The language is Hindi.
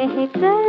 कहकर